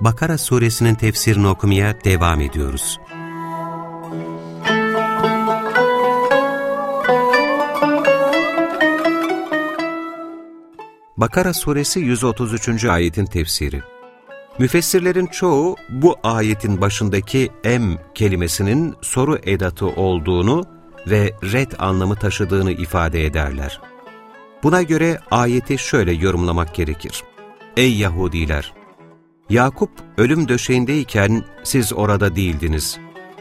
Bakara suresinin tefsirini okumaya devam ediyoruz. Bakara suresi 133. ayetin tefsiri Müfessirlerin çoğu bu ayetin başındaki em kelimesinin soru edatı olduğunu ve red anlamı taşıdığını ifade ederler. Buna göre ayeti şöyle yorumlamak gerekir. Ey Yahudiler! Yakup ölüm döşeğindeyken siz orada değildiniz.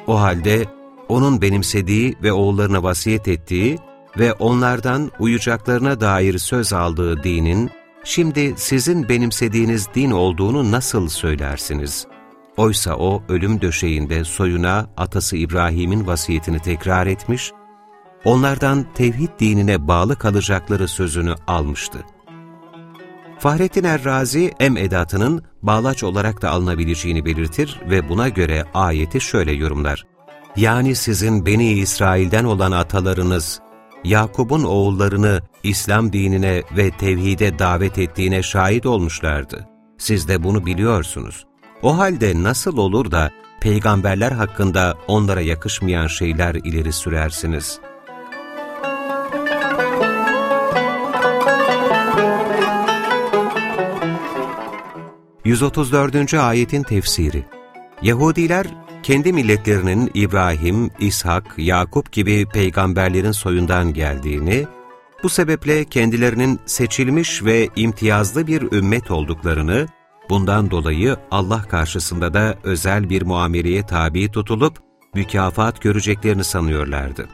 O halde onun benimsediği ve oğullarına vasiyet ettiği ve onlardan uyacaklarına dair söz aldığı dinin, şimdi sizin benimsediğiniz din olduğunu nasıl söylersiniz? Oysa o ölüm döşeğinde soyuna atası İbrahim'in vasiyetini tekrar etmiş onlardan tevhid dinine bağlı kalacakları sözünü almıştı. Fahrettin Errazi em edatının bağlaç olarak da alınabileceğini belirtir ve buna göre ayeti şöyle yorumlar. Yani sizin Beni İsrail'den olan atalarınız, Yakup'un oğullarını İslam dinine ve tevhide davet ettiğine şahit olmuşlardı. Siz de bunu biliyorsunuz. O halde nasıl olur da peygamberler hakkında onlara yakışmayan şeyler ileri sürersiniz?'' 134. ayetin tefsiri Yahudiler kendi milletlerinin İbrahim, İshak, Yakup gibi peygamberlerin soyundan geldiğini, bu sebeple kendilerinin seçilmiş ve imtiyazlı bir ümmet olduklarını, bundan dolayı Allah karşısında da özel bir muameleye tabi tutulup mükafat göreceklerini sanıyorlardı.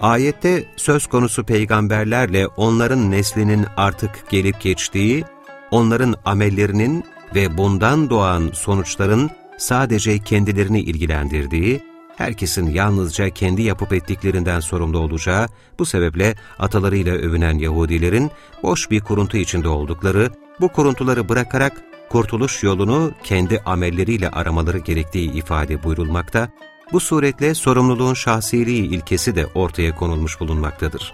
Ayette söz konusu peygamberlerle onların neslinin artık gelip geçtiği, onların amellerinin ve bundan doğan sonuçların sadece kendilerini ilgilendirdiği, herkesin yalnızca kendi yapıp ettiklerinden sorumlu olacağı, bu sebeple atalarıyla övünen Yahudilerin boş bir kuruntu içinde oldukları, bu kuruntuları bırakarak kurtuluş yolunu kendi amelleriyle aramaları gerektiği ifade buyurulmakta, bu suretle sorumluluğun şahsiliği ilkesi de ortaya konulmuş bulunmaktadır.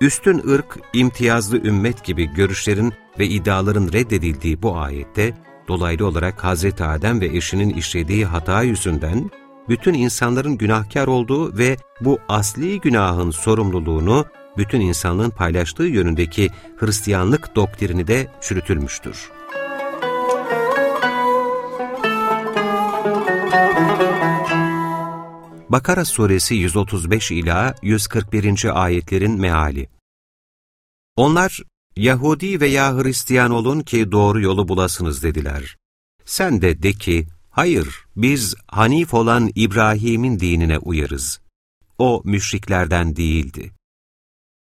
Üstün ırk, imtiyazlı ümmet gibi görüşlerin ve iddiaların reddedildiği bu ayette, dolaylı olarak Hz. Adem ve eşinin işlediği hata yüzünden bütün insanların günahkar olduğu ve bu asli günahın sorumluluğunu bütün insanlığın paylaştığı yönündeki Hristiyanlık doktrini de çürütülmüştür. Bakara suresi 135 ila 141. ayetlerin meali. Onlar Yahudi veya Hristiyan olun ki doğru yolu bulasınız dediler. Sen de de ki, hayır biz Hanif olan İbrahim'in dinine uyarız. O müşriklerden değildi.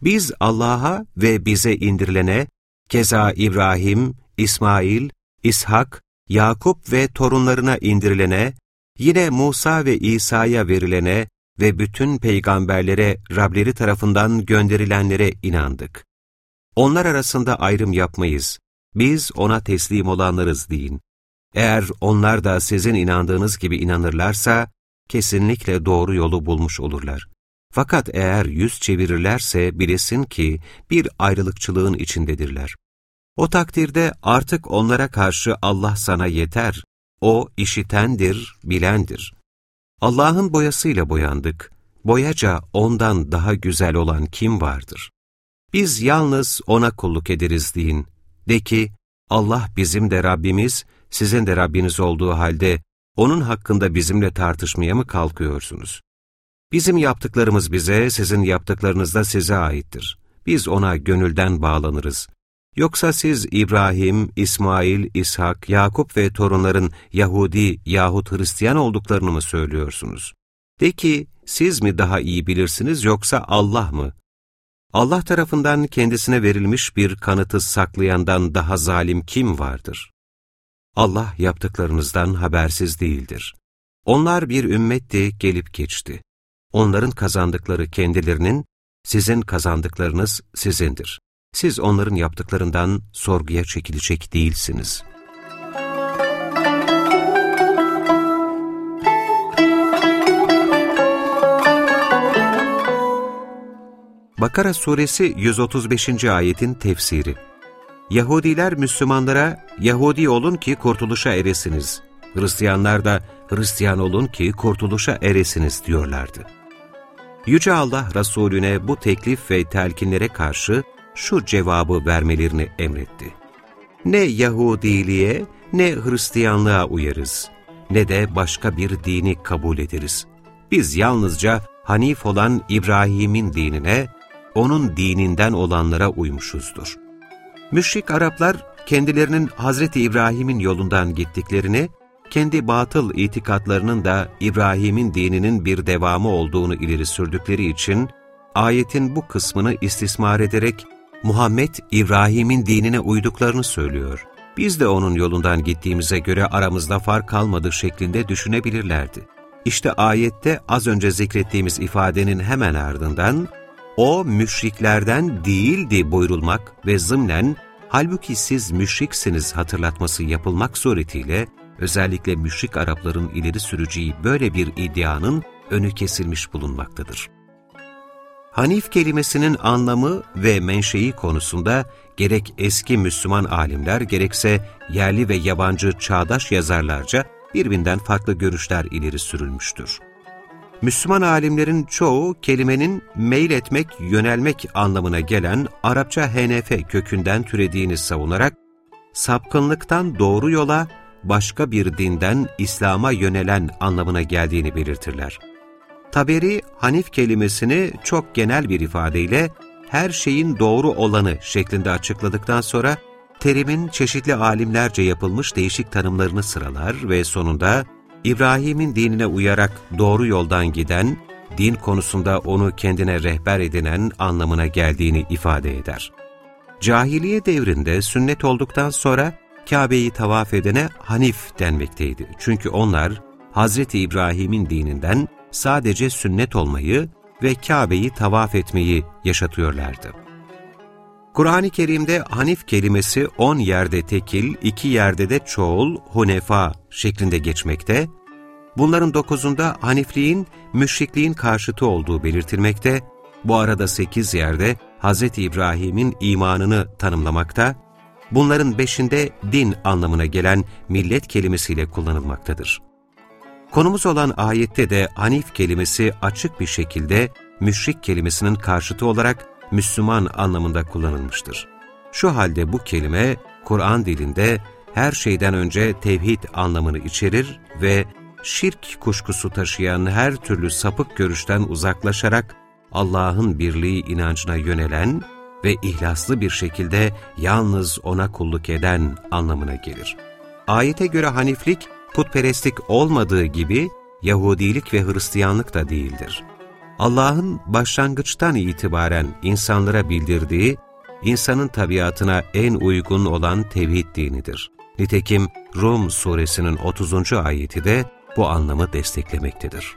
Biz Allah'a ve bize indirilene, keza İbrahim, İsmail, İshak, Yakup ve torunlarına indirilene, yine Musa ve İsa'ya verilene ve bütün peygamberlere Rableri tarafından gönderilenlere inandık. Onlar arasında ayrım yapmayız. Biz ona teslim olanlarız deyin. Eğer onlar da sizin inandığınız gibi inanırlarsa, kesinlikle doğru yolu bulmuş olurlar. Fakat eğer yüz çevirirlerse bilesin ki bir ayrılıkçılığın içindedirler. O takdirde artık onlara karşı Allah sana yeter. O işitendir, bilendir. Allah'ın boyasıyla boyandık. Boyaca ondan daha güzel olan kim vardır? Biz yalnız O'na kulluk ederiz deyin. De ki, Allah bizim de Rabbimiz, sizin de Rabbiniz olduğu halde O'nun hakkında bizimle tartışmaya mı kalkıyorsunuz? Bizim yaptıklarımız bize, sizin yaptıklarınız da size aittir. Biz O'na gönülden bağlanırız. Yoksa siz İbrahim, İsmail, İshak, Yakup ve torunların Yahudi yahut Hristiyan olduklarını mı söylüyorsunuz? De ki, siz mi daha iyi bilirsiniz yoksa Allah mı? Allah tarafından kendisine verilmiş bir kanıtı saklayandan daha zalim kim vardır? Allah yaptıklarınızdan habersiz değildir. Onlar bir ümmetti, gelip geçti. Onların kazandıkları kendilerinin, sizin kazandıklarınız sizindir. Siz onların yaptıklarından sorguya çekilecek değilsiniz.'' Bakara suresi 135. ayetin tefsiri Yahudiler Müslümanlara Yahudi olun ki kurtuluşa eresiniz. Hristiyanlar da Hristiyan olun ki kurtuluşa eresiniz diyorlardı. Yüce Allah Resulüne bu teklif ve telkinlere karşı şu cevabı vermelerini emretti. Ne Yahudiliğe ne Hristiyanlığa uyarız, ne de başka bir dini kabul ederiz. Biz yalnızca Hanif olan İbrahim'in dinine, onun dininden olanlara uymuşuzdur. Müşrik Araplar kendilerinin Hazreti İbrahim'in yolundan gittiklerini, kendi batıl itikatlarının da İbrahim'in dininin bir devamı olduğunu ileri sürdükleri için, ayetin bu kısmını istismar ederek Muhammed İbrahim'in dinine uyduklarını söylüyor. Biz de onun yolundan gittiğimize göre aramızda fark kalmadı şeklinde düşünebilirlerdi. İşte ayette az önce zikrettiğimiz ifadenin hemen ardından o müşriklerden değildi buyrulmak ve zımnen halbuki siz müşriksiniz hatırlatması yapılmak suretiyle özellikle müşrik Arapların ileri süreceği böyle bir iddianın önü kesilmiş bulunmaktadır. Hanif kelimesinin anlamı ve menşei konusunda gerek eski Müslüman alimler gerekse yerli ve yabancı çağdaş yazarlarca birbirinden farklı görüşler ileri sürülmüştür. Müslüman alimlerin çoğu kelimenin meyil etmek, yönelmek anlamına gelen Arapça henefe kökünden türediğini savunarak, sapkınlıktan doğru yola, başka bir dinden İslam'a yönelen anlamına geldiğini belirtirler. Taberi, Hanif kelimesini çok genel bir ifadeyle her şeyin doğru olanı şeklinde açıkladıktan sonra, terimin çeşitli alimlerce yapılmış değişik tanımlarını sıralar ve sonunda İbrahim'in dinine uyarak doğru yoldan giden, din konusunda onu kendine rehber edinen anlamına geldiğini ifade eder. Cahiliye devrinde sünnet olduktan sonra Kabe'yi tavaf edene Hanif denmekteydi. Çünkü onlar Hz. İbrahim'in dininden sadece sünnet olmayı ve Kabe'yi tavaf etmeyi yaşatıyorlardı. Kur'an-ı Kerim'de Hanif kelimesi on yerde tekil, iki yerde de çoğul, hunefa şeklinde geçmekte, bunların dokuzunda Hanifliğin, müşrikliğin karşıtı olduğu belirtilmekte, bu arada sekiz yerde Hz. İbrahim'in imanını tanımlamakta, bunların beşinde din anlamına gelen millet kelimesiyle kullanılmaktadır. Konumuz olan ayette de Hanif kelimesi açık bir şekilde müşrik kelimesinin karşıtı olarak Müslüman anlamında kullanılmıştır. Şu halde bu kelime Kur'an dilinde her şeyden önce tevhid anlamını içerir ve şirk kuşkusu taşıyan her türlü sapık görüşten uzaklaşarak Allah'ın birliği inancına yönelen ve ihlaslı bir şekilde yalnız O'na kulluk eden anlamına gelir. Ayete göre haniflik, putperestlik olmadığı gibi Yahudilik ve Hristiyanlık da değildir. Allah'ın başlangıçtan itibaren insanlara bildirdiği, insanın tabiatına en uygun olan tevhid dinidir. Nitekim Rum suresinin 30. ayeti de bu anlamı desteklemektedir.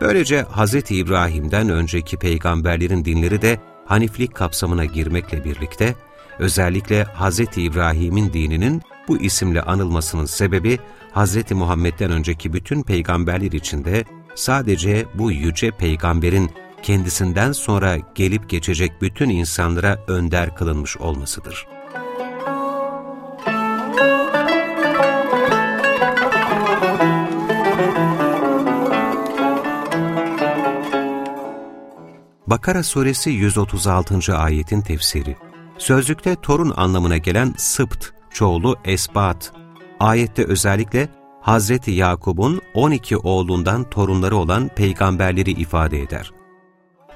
Böylece Hz. İbrahim'den önceki peygamberlerin dinleri de Haniflik kapsamına girmekle birlikte, özellikle Hz. İbrahim'in dininin bu isimle anılmasının sebebi, Hz. Muhammed'den önceki bütün peygamberler içinde sadece bu yüce peygamberin kendisinden sonra gelip geçecek bütün insanlara önder kılınmış olmasıdır. Bakara suresi 136. ayetin tefsiri Sözlükte torun anlamına gelen sıpt, çoğulu esbat. Ayette özellikle Hazreti Yakub'un 12 oğlundan torunları olan peygamberleri ifade eder.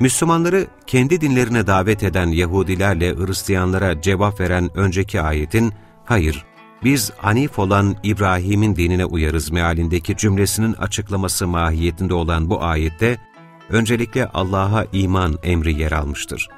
Müslümanları kendi dinlerine davet eden Yahudilerle Hristiyanlara cevap veren önceki ayetin, hayır, biz Hanif olan İbrahim'in dinine uyarız mealindeki cümlesinin açıklaması mahiyetinde olan bu ayette, öncelikle Allah'a iman emri yer almıştır.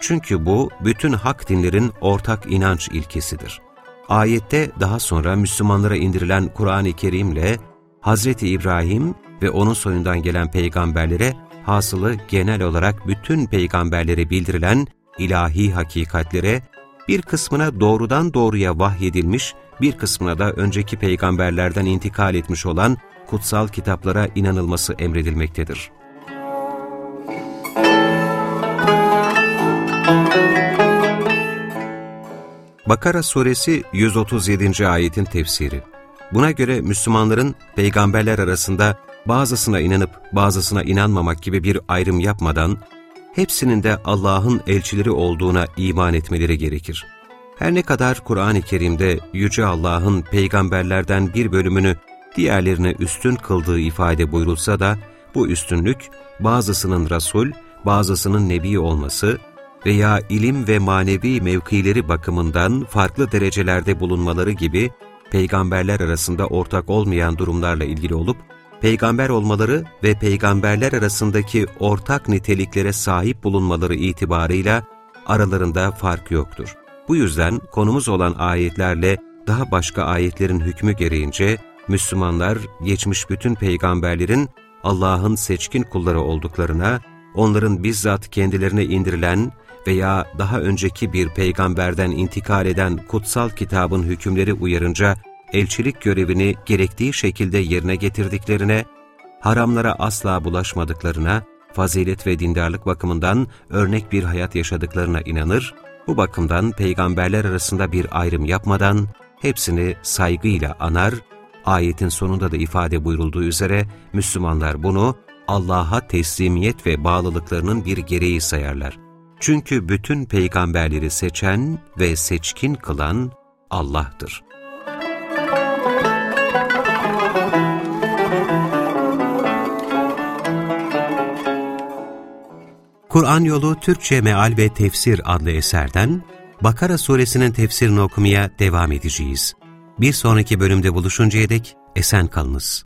Çünkü bu, bütün hak dinlerin ortak inanç ilkesidir. Ayette daha sonra Müslümanlara indirilen Kur'an-ı Kerim'le Hazreti İbrahim ve onun soyundan gelen peygamberlere hasılı genel olarak bütün peygamberlere bildirilen ilahi hakikatlere bir kısmına doğrudan doğruya vahyedilmiş, bir kısmına da önceki peygamberlerden intikal etmiş olan kutsal kitaplara inanılması emredilmektedir. Bakara suresi 137. ayetin tefsiri Buna göre Müslümanların peygamberler arasında bazısına inanıp bazısına inanmamak gibi bir ayrım yapmadan, hepsinin de Allah'ın elçileri olduğuna iman etmeleri gerekir. Her ne kadar Kur'an-ı Kerim'de Yüce Allah'ın peygamberlerden bir bölümünü diğerlerine üstün kıldığı ifade buyurulsa da, bu üstünlük bazısının Resul, bazısının Nebi olması veya ilim ve manevi mevkileri bakımından farklı derecelerde bulunmaları gibi peygamberler arasında ortak olmayan durumlarla ilgili olup, peygamber olmaları ve peygamberler arasındaki ortak niteliklere sahip bulunmaları itibarıyla aralarında fark yoktur. Bu yüzden konumuz olan ayetlerle daha başka ayetlerin hükmü gereğince Müslümanlar geçmiş bütün peygamberlerin Allah'ın seçkin kulları olduklarına, onların bizzat kendilerine indirilen veya daha önceki bir peygamberden intikal eden kutsal kitabın hükümleri uyarınca elçilik görevini gerektiği şekilde yerine getirdiklerine, haramlara asla bulaşmadıklarına, fazilet ve dindarlık bakımından örnek bir hayat yaşadıklarına inanır, bu bakımdan peygamberler arasında bir ayrım yapmadan hepsini saygıyla anar, ayetin sonunda da ifade buyurulduğu üzere Müslümanlar bunu Allah'a teslimiyet ve bağlılıklarının bir gereği sayarlar. Çünkü bütün peygamberleri seçen ve seçkin kılan Allah'tır. Kur'an Yolu Türkçe Meal ve Tefsir adlı eserden Bakara suresinin tefsirini okumaya devam edeceğiz. Bir sonraki bölümde buluşuncaya dek esen kalınız.